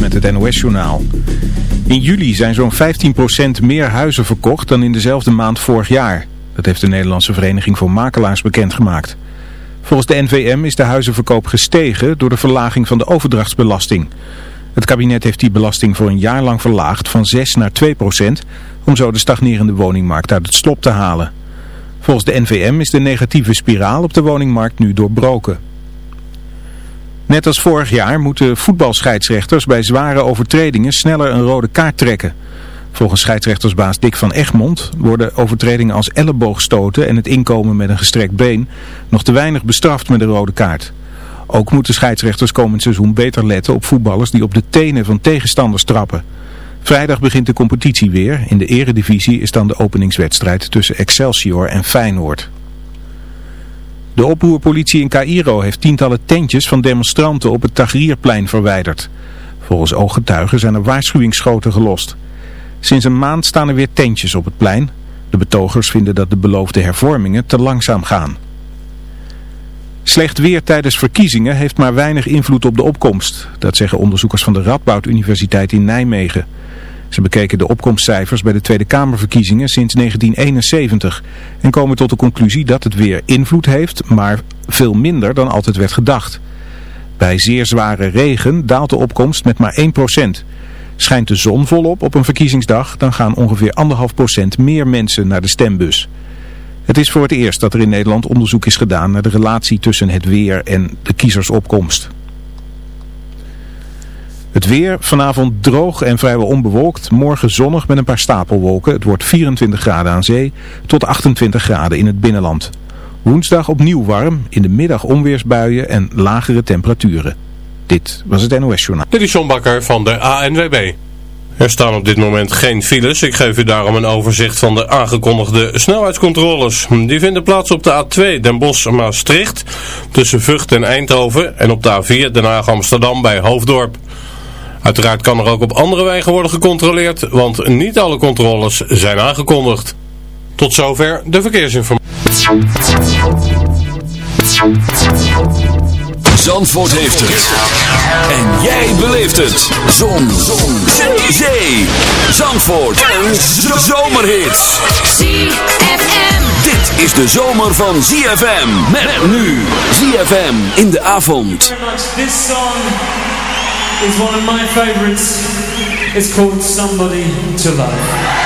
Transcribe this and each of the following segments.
Met het NOS-journaal. In juli zijn zo'n 15% meer huizen verkocht dan in dezelfde maand vorig jaar. Dat heeft de Nederlandse Vereniging voor Makelaars bekendgemaakt. Volgens de NVM is de huizenverkoop gestegen door de verlaging van de overdrachtsbelasting. Het kabinet heeft die belasting voor een jaar lang verlaagd van 6 naar 2% om zo de stagnerende woningmarkt uit het slop te halen. Volgens de NVM is de negatieve spiraal op de woningmarkt nu doorbroken. Net als vorig jaar moeten voetbalscheidsrechters bij zware overtredingen sneller een rode kaart trekken. Volgens scheidsrechtersbaas Dick van Egmond worden overtredingen als elleboogstoten en het inkomen met een gestrekt been nog te weinig bestraft met een rode kaart. Ook moeten scheidsrechters komend seizoen beter letten op voetballers die op de tenen van tegenstanders trappen. Vrijdag begint de competitie weer. In de eredivisie is dan de openingswedstrijd tussen Excelsior en Feyenoord. De oproerpolitie in Cairo heeft tientallen tentjes van demonstranten op het Tahrirplein verwijderd. Volgens ooggetuigen zijn er waarschuwingsschoten gelost. Sinds een maand staan er weer tentjes op het plein. De betogers vinden dat de beloofde hervormingen te langzaam gaan. Slecht weer tijdens verkiezingen heeft maar weinig invloed op de opkomst. Dat zeggen onderzoekers van de Radboud Universiteit in Nijmegen. Ze bekeken de opkomstcijfers bij de Tweede Kamerverkiezingen sinds 1971 en komen tot de conclusie dat het weer invloed heeft, maar veel minder dan altijd werd gedacht. Bij zeer zware regen daalt de opkomst met maar 1%. Schijnt de zon volop op een verkiezingsdag, dan gaan ongeveer 1,5% meer mensen naar de stembus. Het is voor het eerst dat er in Nederland onderzoek is gedaan naar de relatie tussen het weer en de kiezersopkomst. Het weer, vanavond droog en vrijwel onbewolkt. Morgen zonnig met een paar stapelwolken. Het wordt 24 graden aan zee tot 28 graden in het binnenland. Woensdag opnieuw warm, in de middag onweersbuien en lagere temperaturen. Dit was het NOS Journaal. Dit is van de ANWB. Er staan op dit moment geen files. Ik geef u daarom een overzicht van de aangekondigde snelheidscontroles. Die vinden plaats op de A2 Den Bosch-Maastricht tussen Vught en Eindhoven en op de A4 Den Haag-Amsterdam bij Hoofddorp. Uiteraard kan er ook op andere wegen worden gecontroleerd, want niet alle controles zijn aangekondigd. Tot zover de verkeersinformatie. Zandvoort heeft het. En jij beleeft het. Zon. Zon. Zee. Zee. Zandvoort. Een zomerhit. ZFM. Dit is de zomer van ZFM. Met nu. ZFM in de avond. Is one of my favorites. It's called Somebody to Love.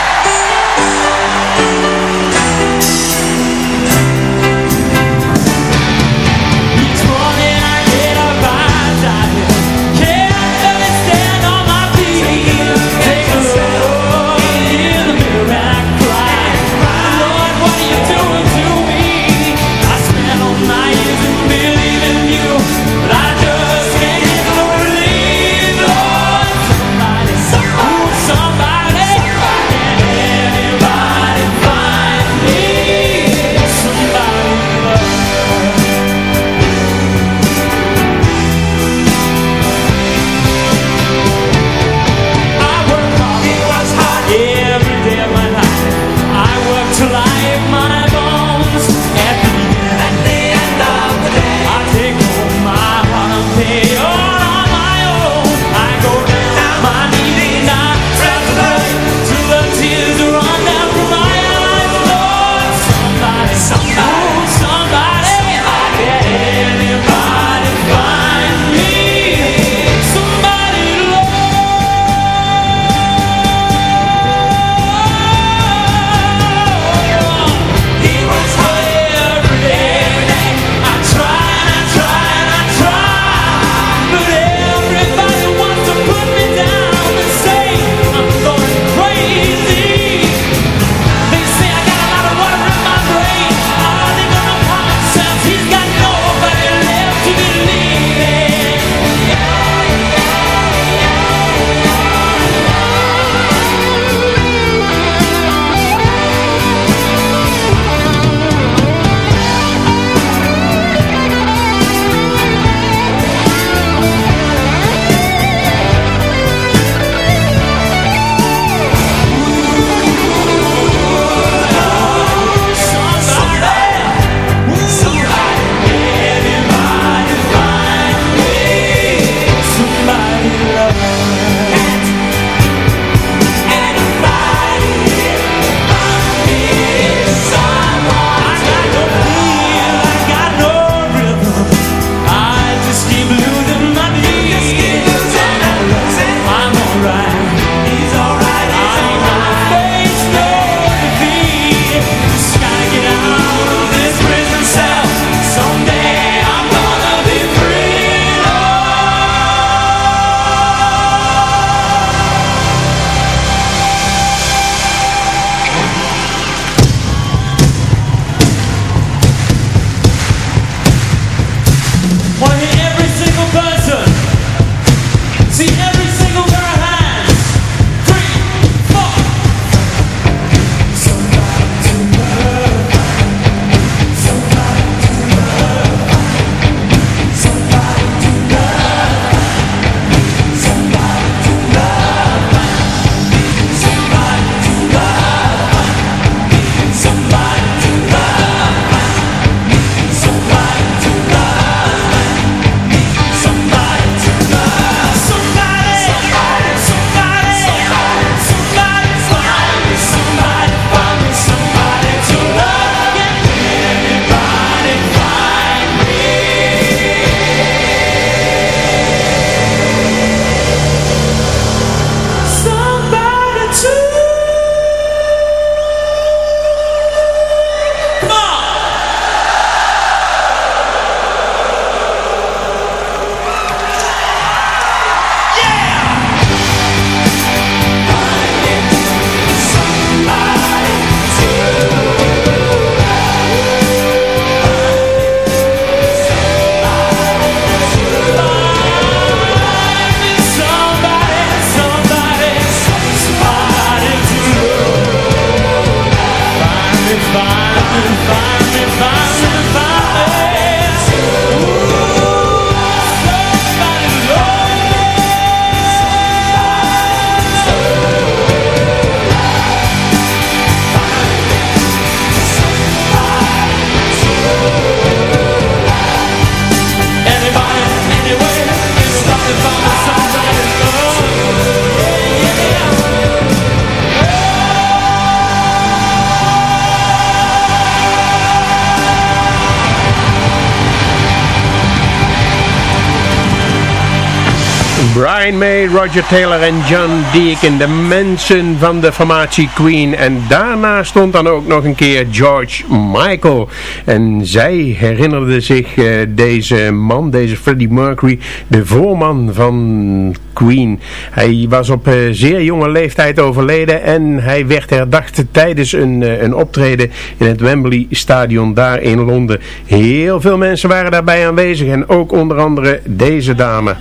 Brian May, Roger Taylor en John Deacon, de mensen van de formatie Queen. En daarna stond dan ook nog een keer George Michael. En zij herinnerde zich uh, deze man, deze Freddie Mercury, de voorman van Queen. Hij was op uh, zeer jonge leeftijd overleden en hij werd herdacht tijdens een, uh, een optreden in het Wembley Stadion daar in Londen. Heel veel mensen waren daarbij aanwezig en ook onder andere deze dame.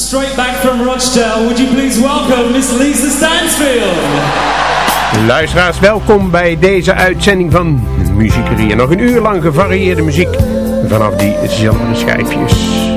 Straight back from Rochdale, would you please welcome Miss Lisa Stansfield. Luisteraars, welkom bij deze uitzending van Muziekerie. Nog een uur lang gevarieerde muziek vanaf die zilveren schijfjes.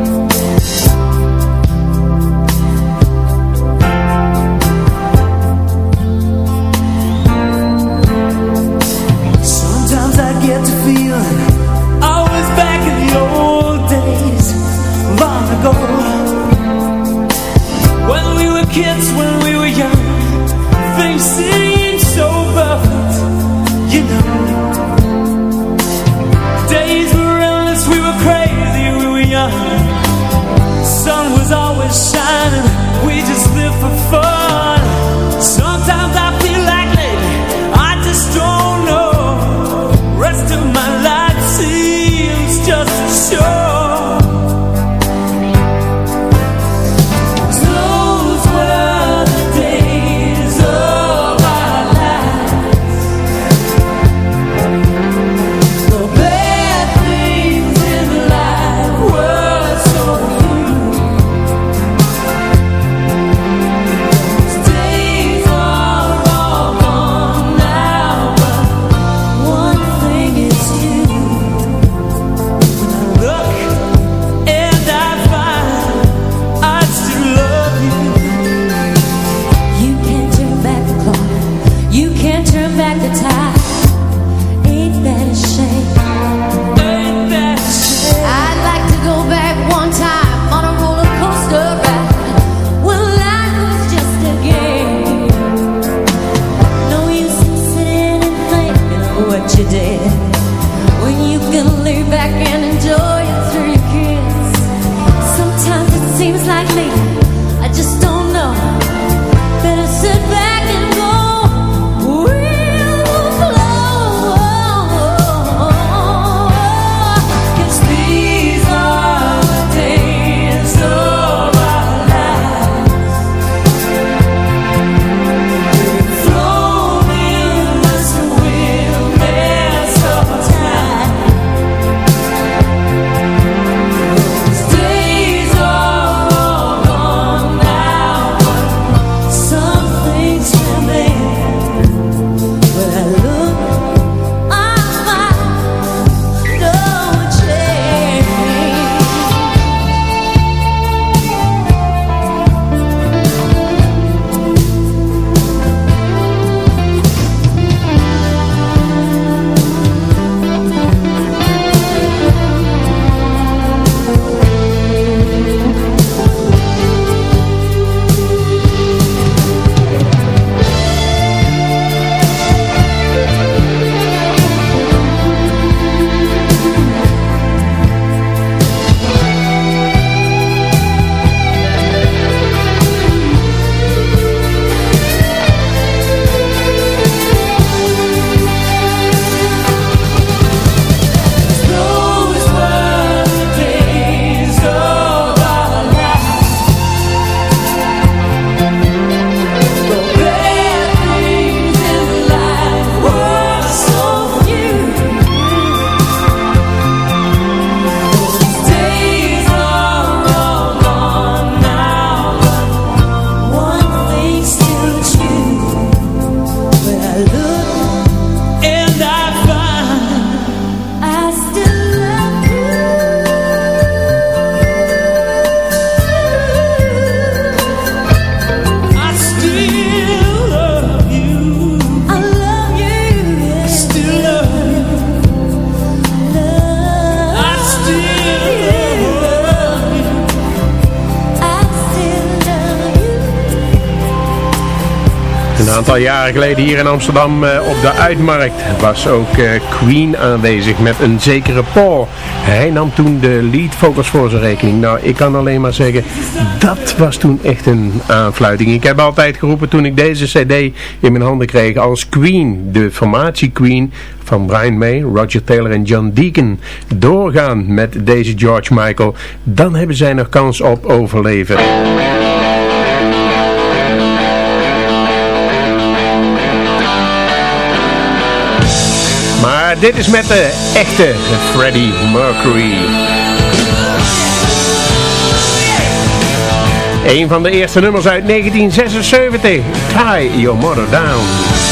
Geleden hier in Amsterdam uh, op de Uitmarkt was ook uh, Queen aanwezig met een zekere Paul. Hij nam toen de lead vocals voor zijn rekening. Nou, ik kan alleen maar zeggen, dat was toen echt een aanfluiting. Ik heb altijd geroepen toen ik deze cd in mijn handen kreeg als Queen, de formatie Queen van Brian May, Roger Taylor en John Deacon doorgaan met deze George Michael, dan hebben zij nog kans op overleven. Maar dit is met de echte Freddie Mercury. Een van de eerste nummers uit 1976, Tie Your Mother Down.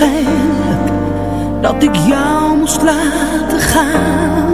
Een gebrek.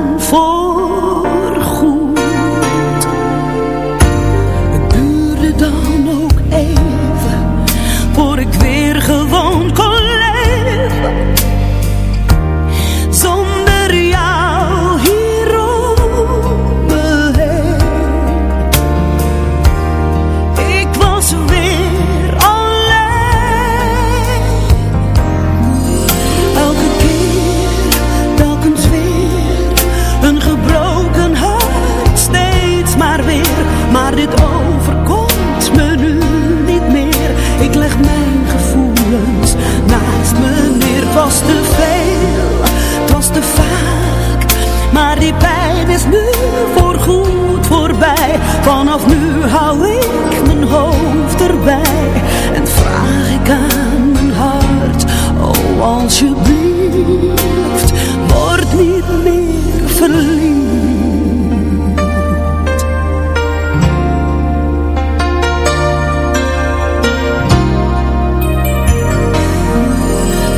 Vanaf nu hou ik mijn hoofd erbij en vraag ik aan mijn hart, oh alsjeblieft, word niet meer verliefd.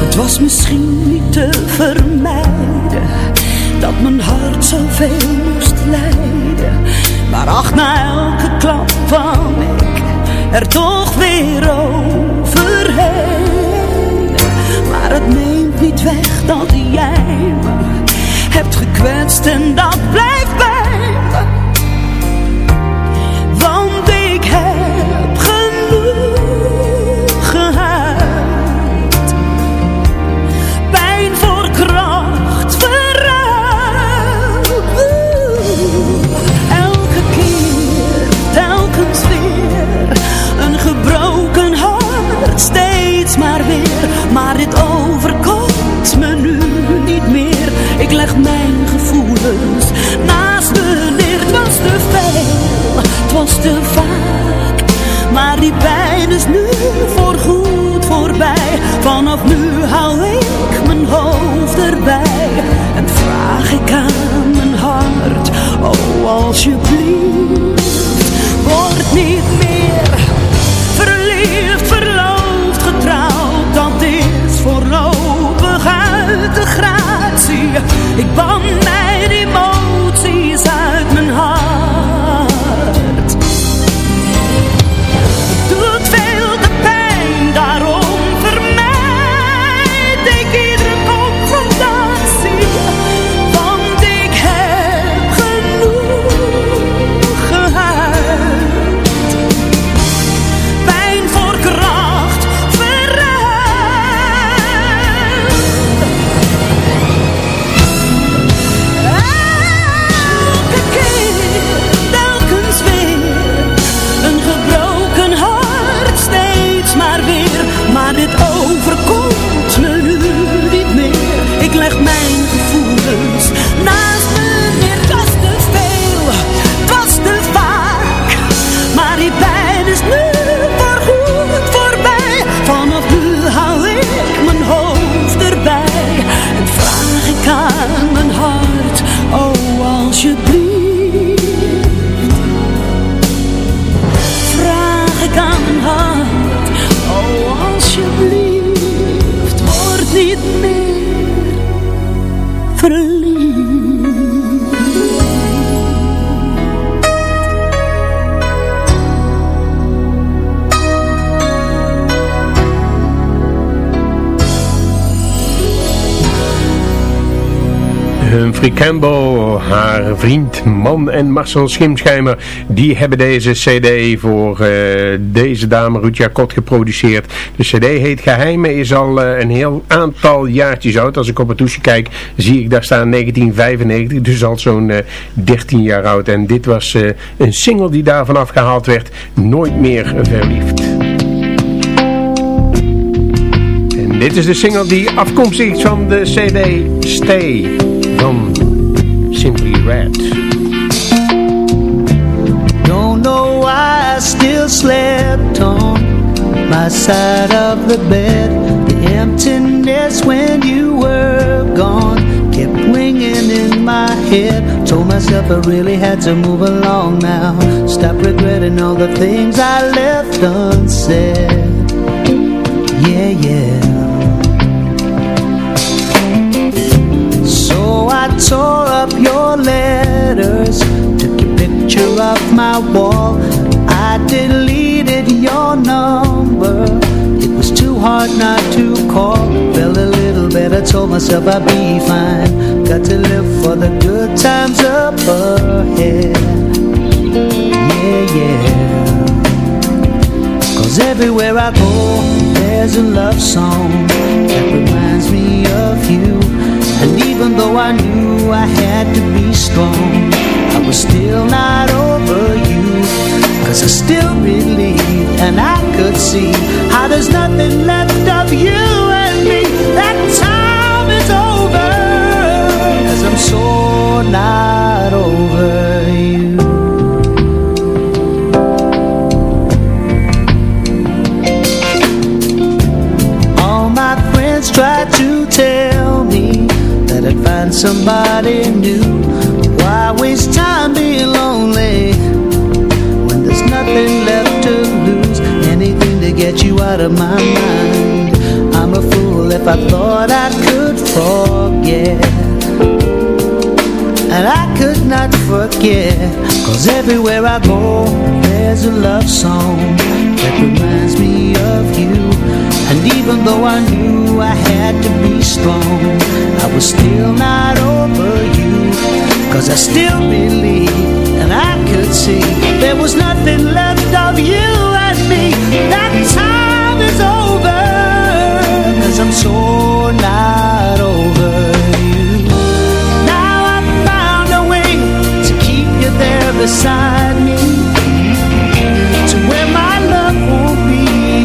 Het was misschien niet te vermijden dat mijn hart zoveel moest lijden maar ach, na elke klap van ik er toch weer overheen. Maar het neemt niet weg dat jij me hebt gekwetst en dat blijft. Humphrey Campbell, haar vriend, man en Marcel Schimschijmer, die hebben deze cd voor uh, deze dame Ruud Jacot geproduceerd. De cd heet Geheimen, is al uh, een heel aantal jaartjes oud. Als ik op het toesje kijk, zie ik daar staan 1995, dus al zo'n uh, 13 jaar oud. En dit was een single die daarvan afgehaald werd, Nooit meer verliefd. En dit is de single die afkomstig is van de cd Stay van Simply Red. Don't know why I still slept on my side of the bed. The emptiness when you were gone kept ringing in my head. Told myself I really had to move along now. Stop regretting all the things I left unsaid. Yeah, yeah. Tore up your letters Took your picture off my wall. I deleted your number. It was too hard not to call. Felt a little better, told myself I'd be fine. Got to live for the good times up ahead. Yeah, yeah. Cause everywhere I go There's a love song That reminds me of you. And even though I knew I had to be strong. I was still not over you Cause I still believe and I could see How there's nothing left of you and me. That time is over Cause I'm so not over you. All Why waste time being lonely when there's nothing left to lose? Anything to get you out of my mind. I'm a fool if I thought I could forget. And I could not forget. Cause everywhere I go There's a love song That reminds me of you And even though I knew I had to be strong I was still not over you Cause I still believe and I could see there was nothing left of you and me. That time is over, cause I'm so not over you. Now I've found a way to keep you there beside me,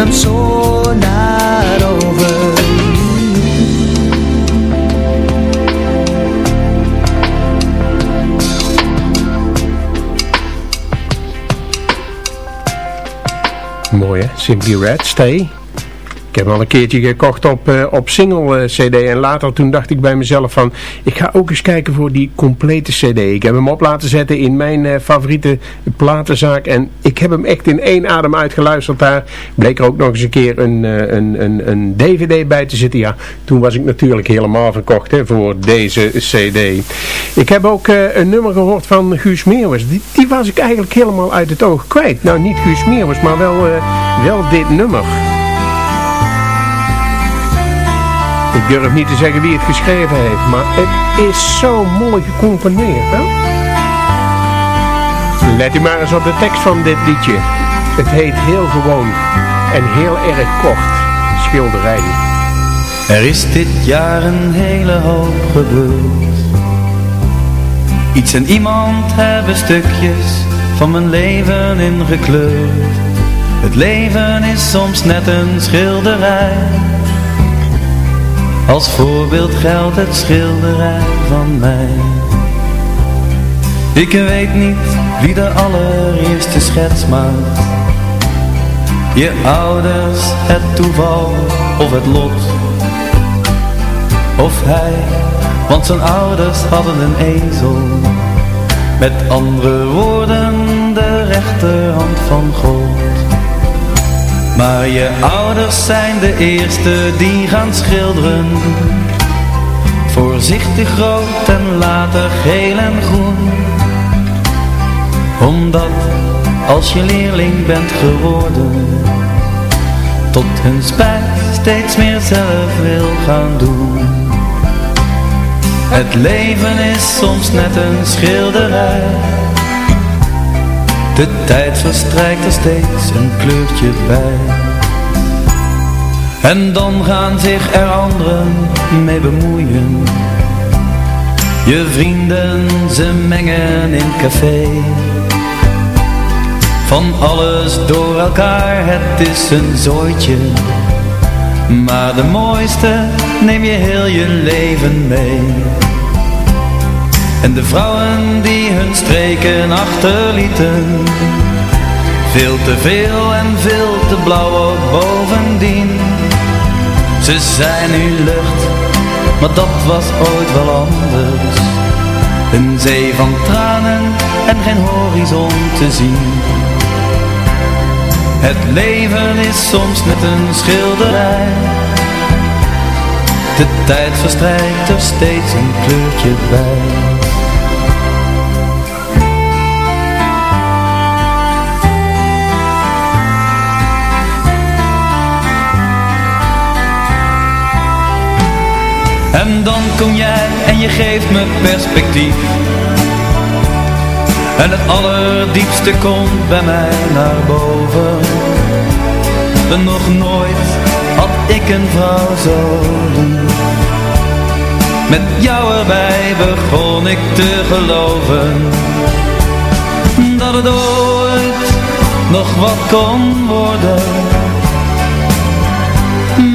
I'm over Mooi hè, Simply Red, Stay. Ik heb al een keertje gekocht op, uh, op single uh, cd en later toen dacht ik bij mezelf van ik ga ook eens kijken voor die complete cd. Ik heb hem op laten zetten in mijn uh, favoriete platenzaak en ik heb hem echt in één adem uitgeluisterd daar. Bleek er ook nog eens een keer een, een, een, een dvd bij te zitten. Ja, toen was ik natuurlijk helemaal verkocht hè, voor deze cd. Ik heb ook een nummer gehoord van Guus Meeuwers. Die, die, was ik eigenlijk helemaal uit het oog kwijt. Nou niet Guus Meeuwers, maar wel, wel dit nummer. Ik durf niet te zeggen wie het geschreven heeft, maar het is zo mooi gecomponeerd. Hè? Let u maar eens op de tekst van dit liedje. Het heet heel gewoon en heel erg kort. Schilderij. Er is dit jaar een hele hoop gebeurd. Iets en iemand hebben stukjes van mijn leven ingekleurd. Het leven is soms net een schilderij als voorbeeld geldt het schilderij van mij Ik weet niet wie de allereerste schets maakt. Je ouders, het toeval of het lot. Of hij, want zijn ouders hadden een ezel. Met andere woorden de rechterhand van God. Maar je ouders zijn de eerste die gaan schilderen. Voorzichtig rood en later geel en groen Omdat als je leerling bent geworden Tot hun spijt steeds meer zelf wil gaan doen. Het leven is soms net een schilderij. De tijd verstrijkt er steeds een kleurtje bij. En dan gaan zich er anderen mee bemoeien. Je vrienden ze mengen in café Van alles door elkaar, het is een zooitje. Maar de mooiste neem je heel je leven mee. En de vrouwen die hun streken achterlieten Veel te veel en veel te blauw ook bovendien. Ze zijn nu lucht, maar dat was ooit wel anders. Een zee van tranen en geen horizon te zien Het leven is soms net een schilderij. De tijd verstrijkt er steeds een kleurtje bij. En dan kom jij en je geeft me perspectief En het allerdiepste komt bij mij naar boven. En nog nooit had ik een vrouw zo lief. Met jou erbij begon ik te geloven. Dat het ooit nog wat kon worden.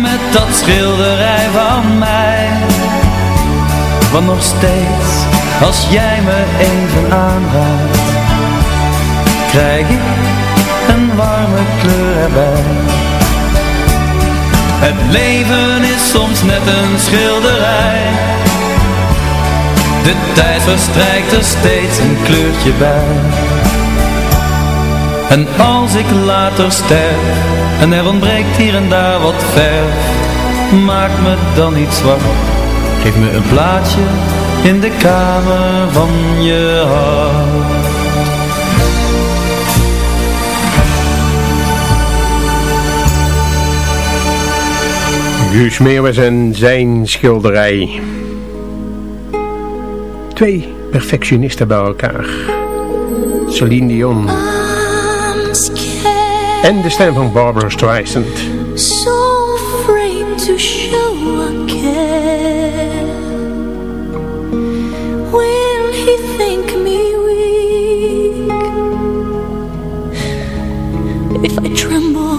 Met dat schilderij van mij. Want nog steeds, als jij me even aanraakt Krijg ik een warme kleur erbij. Het leven is soms net een schilderij. De tijd verstrijkt er steeds een kleurtje bij. En als ik later sterf En er ontbreekt hier en daar wat verf Maak me dan niet zwart Geef me een plaatsje in de kamer van je hart. Guus Meeuwis en zijn schilderij. Twee perfectionisten bij elkaar. Celine Dion. En de stem van Barbara Streisand. So afraid to show a care If I tremble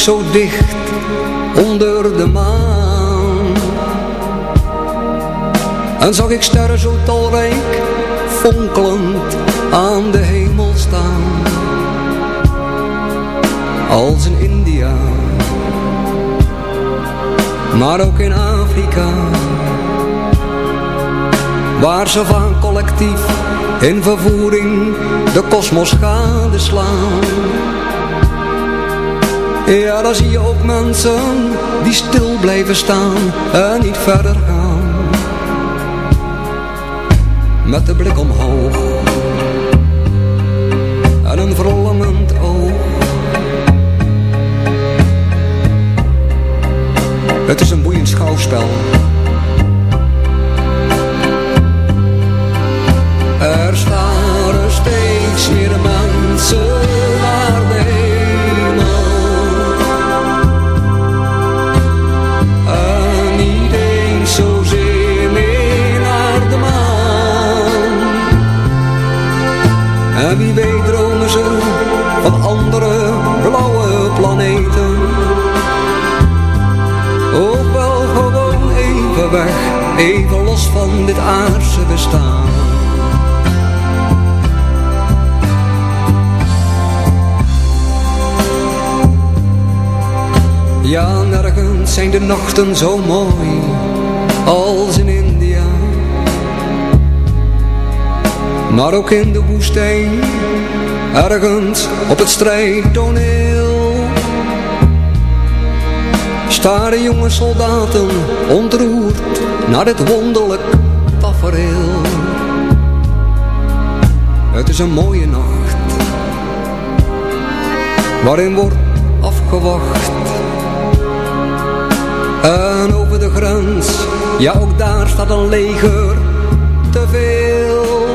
zo dicht onder de maan. En zag ik sterren zo talrijk, fonkelend aan de hemel staan. Als in India, maar ook in Afrika. Waar ze van collectief in vervoering de kosmos gadeslaan. Ja, daar zie je ook mensen die stil blijven staan en niet verder gaan. Met de blik omhoog en een verlangend oog. Het is een boeiend schouwspel nachten zo mooi als in India. Maar ook in de woestijn, ergens op het strijdtoneel. Staren jonge soldaten ontroerd naar dit wonderlijk tafereel. Het is een mooie nacht, waarin wordt afgewacht en over de grens, ja ook daar staat een leger te veel.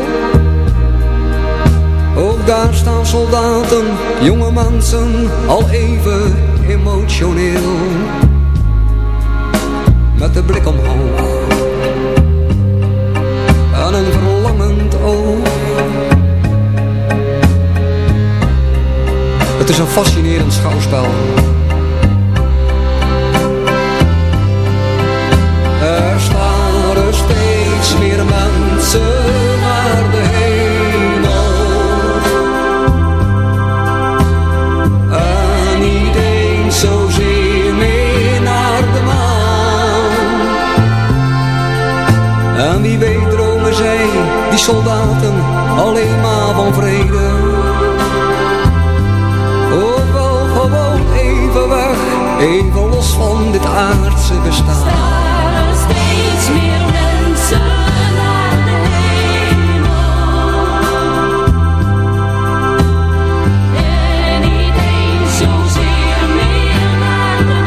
Ook daar staan soldaten, jonge mensen, al even emotioneel. Met de blik omhoog en een verlangend oog. Het is een fascinerend schouwspel. Die soldaten, alleen maar van vrede. Ook wel gewoon even weg, even los van dit aardse bestaan. Steeds meer mensen naar de hemel. En niet eens zozeer meer naar de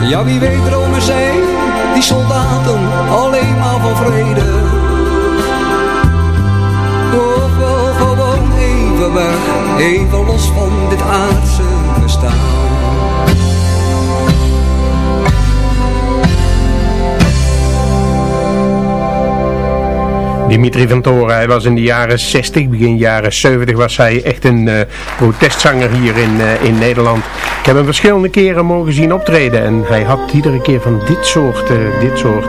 maan. Ja, wie weet dromen zij, die soldaten, alleen maar van vrede. Of wel gewoon even weg, even los van dit aardse bestaan. Dimitri van Toren, hij was in de jaren 60, begin jaren 70 was hij echt een eh, protestzanger hier in, eh, in Nederland. Ik heb hem verschillende keren mogen zien optreden en hij had iedere keer van dit soort, eh, dit soort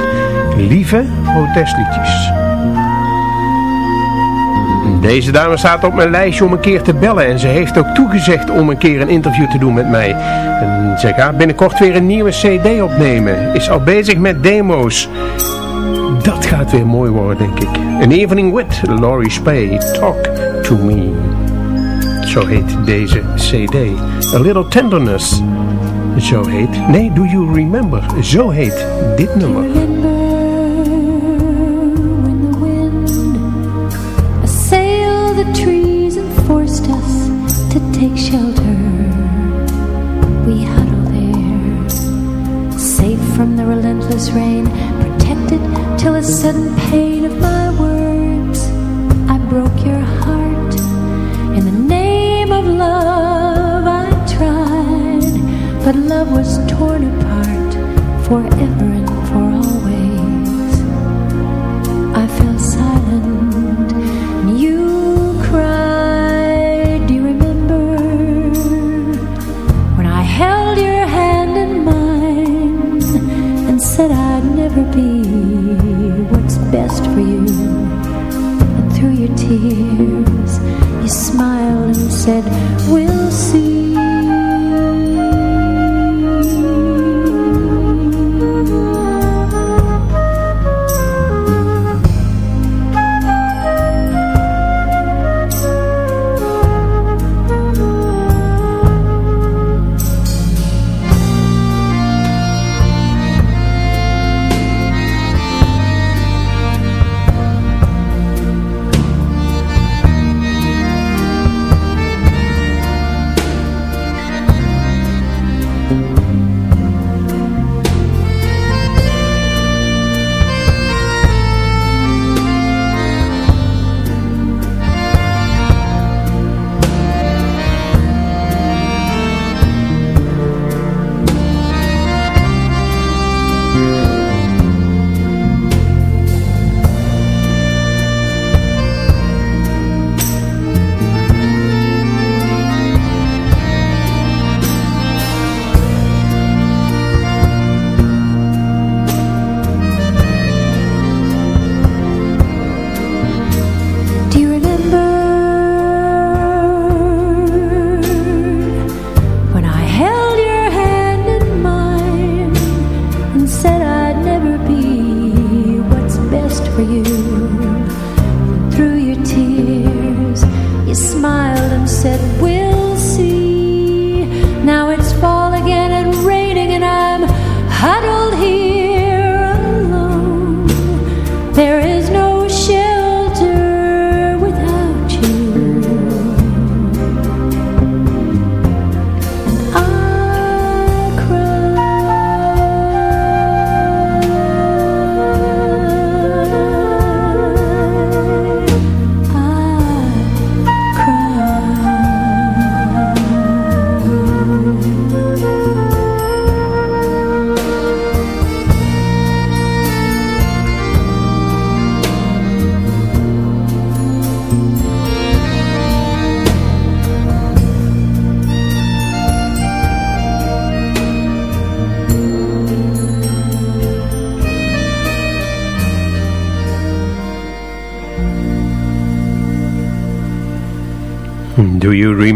lieve protestliedjes. Deze dame staat op mijn lijstje om een keer te bellen en ze heeft ook toegezegd om een keer een interview te doen met mij. En ze gaat binnenkort weer een nieuwe cd opnemen, is al bezig met demo's. Gaat weer mooi worden, denk ik. An Evening with Laurie Spay, Talk to Me. Zo heet deze cd. A Little Tenderness. Zo heet... Nee, Do You Remember? Zo heet dit nummer. From the relentless rain, protected till the sudden pain of my words. I broke your heart in the name of love. I tried, but love was torn apart forever said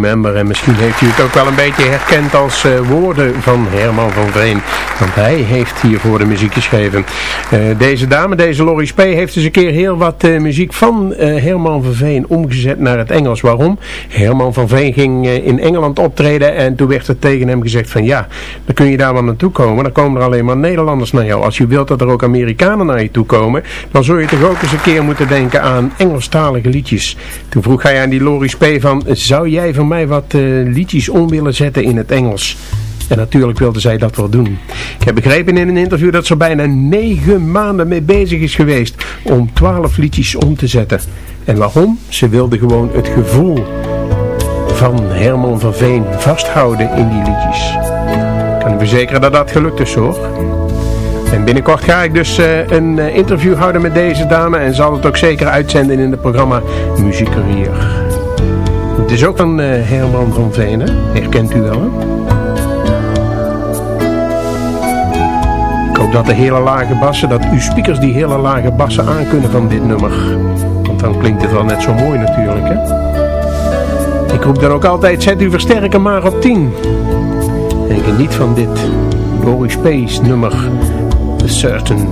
En misschien heeft u het ook wel een beetje herkend als uh, woorden van Herman van Veen. Want hij heeft hiervoor de muziek geschreven. Uh, deze dame, deze Laurie Spee, heeft eens een keer heel wat uh, muziek van Herman van Veen omgezet naar het Engels. Waarom? Herman van Veen ging in Engeland optreden en toen werd er tegen hem gezegd van ja, dan kun je daar wel naartoe komen. Dan komen er alleen maar Nederlanders naar jou. Als je wilt dat er ook Amerikanen naar je toe komen, dan zul je toch ook eens een keer moeten denken aan Engelstalige liedjes. Toen vroeg hij aan die Laurie Spee van, zou jij van mij wat uh, liedjes om willen zetten in het Engels? En natuurlijk wilde zij dat wel doen. Ik heb begrepen in een interview dat ze bijna negen maanden mee bezig is geweest om twaalf liedjes om te zetten. En waarom? Ze wilde gewoon het gevoel van Herman van Veen vasthouden in die liedjes. Ik kan u verzekeren dat dat gelukt is hoor. En binnenkort ga ik dus uh, een uh, interview houden met deze dame en zal het ook zeker uitzenden in het programma Muziekcarrière. Het is ook een uh, Herman van Venen. Herkent u wel, hè? Ik hoop dat de hele lage bassen, dat uw speakers die hele lage bassen aankunnen van dit nummer. Want dan klinkt het wel net zo mooi natuurlijk, hè? Ik roep dan ook altijd, zet uw versterker maar op 10. En geniet van dit Boris Space nummer, A Certain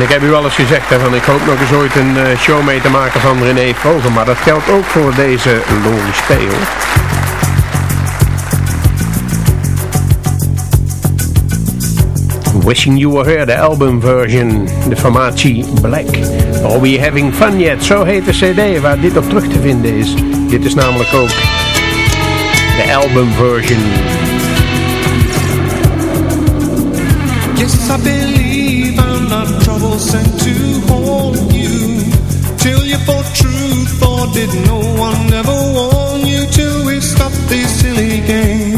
Ik heb u al eens gezegd, hè, van ik hoop nog eens ooit een eh, show mee te maken van René Vogel, Maar dat geldt ook voor deze Lori Speel. Wishing You Were Here, de albumversion, de formatie Black. Are We Having Fun Yet? Zo heet de cd waar dit op terug te vinden is. Dit is namelijk ook de albumversion. Yes, sent to hold you Till you fought truth or did no one ever warn you Till we stopped this silly game?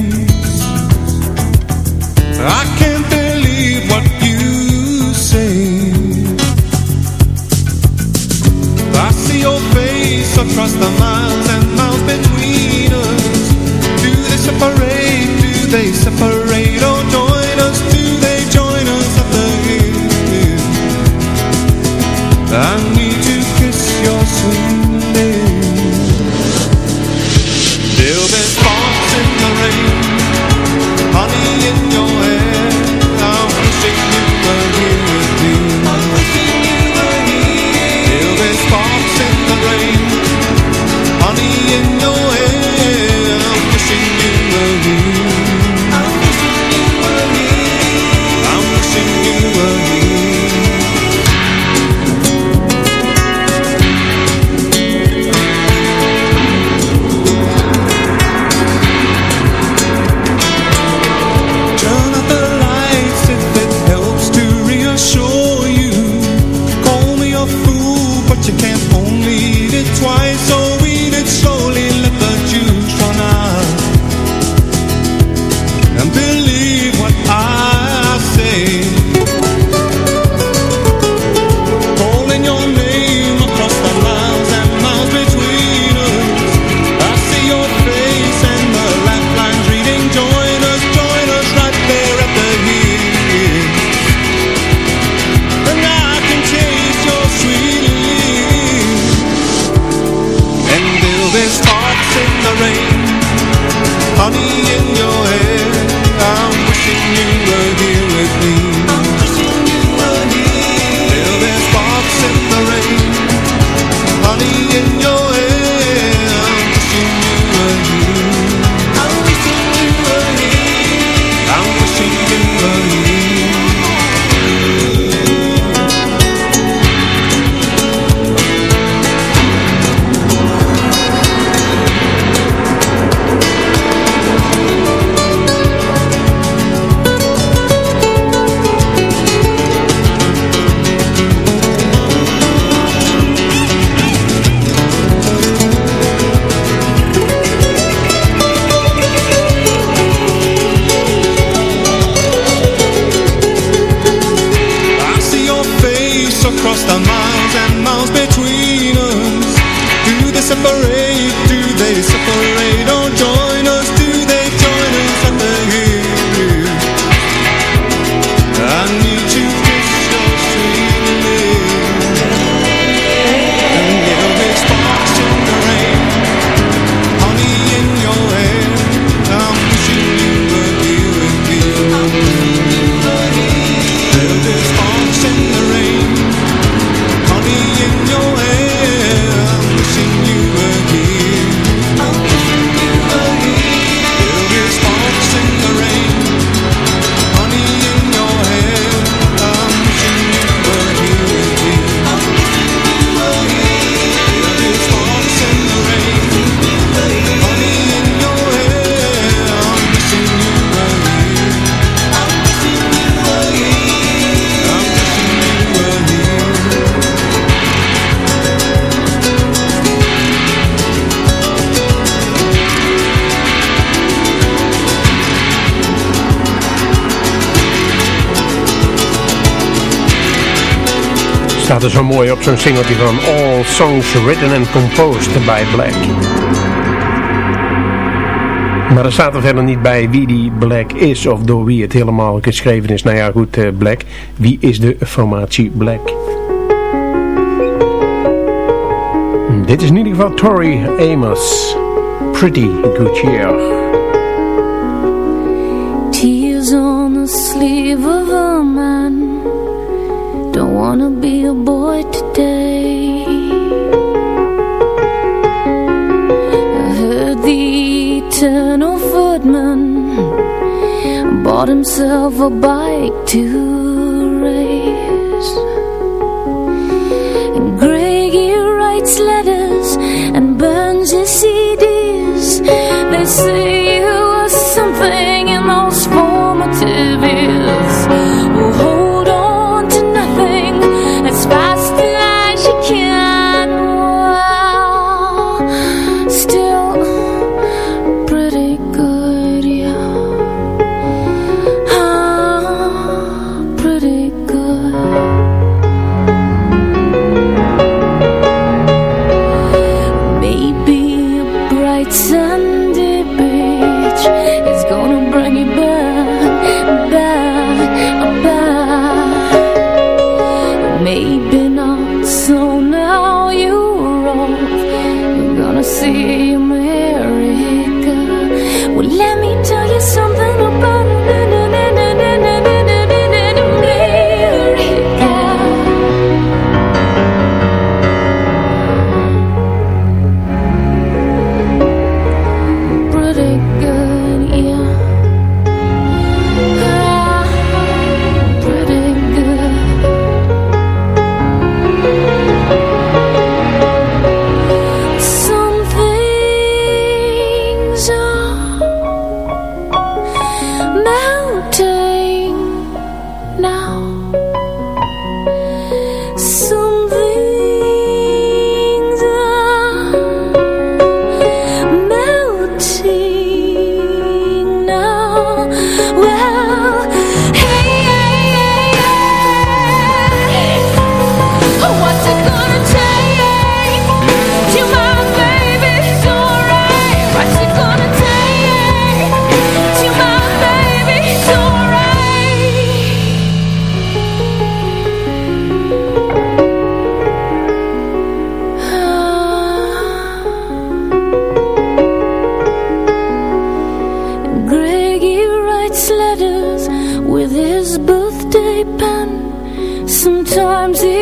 staat er zo mooi op zo'n singeltje van All Songs Written and Composed by Black. Maar er staat er verder niet bij wie die Black is of door wie het helemaal geschreven is. Nou ja goed, eh, Black. Wie is de formatie Black? Dit is in ieder geval Tori Amos. Pretty good year. Tears on the sleeve of be a boy today. I heard the eternal footman Bought himself a bike to race And Greggy writes letters And burns his CDs They say Sometimes it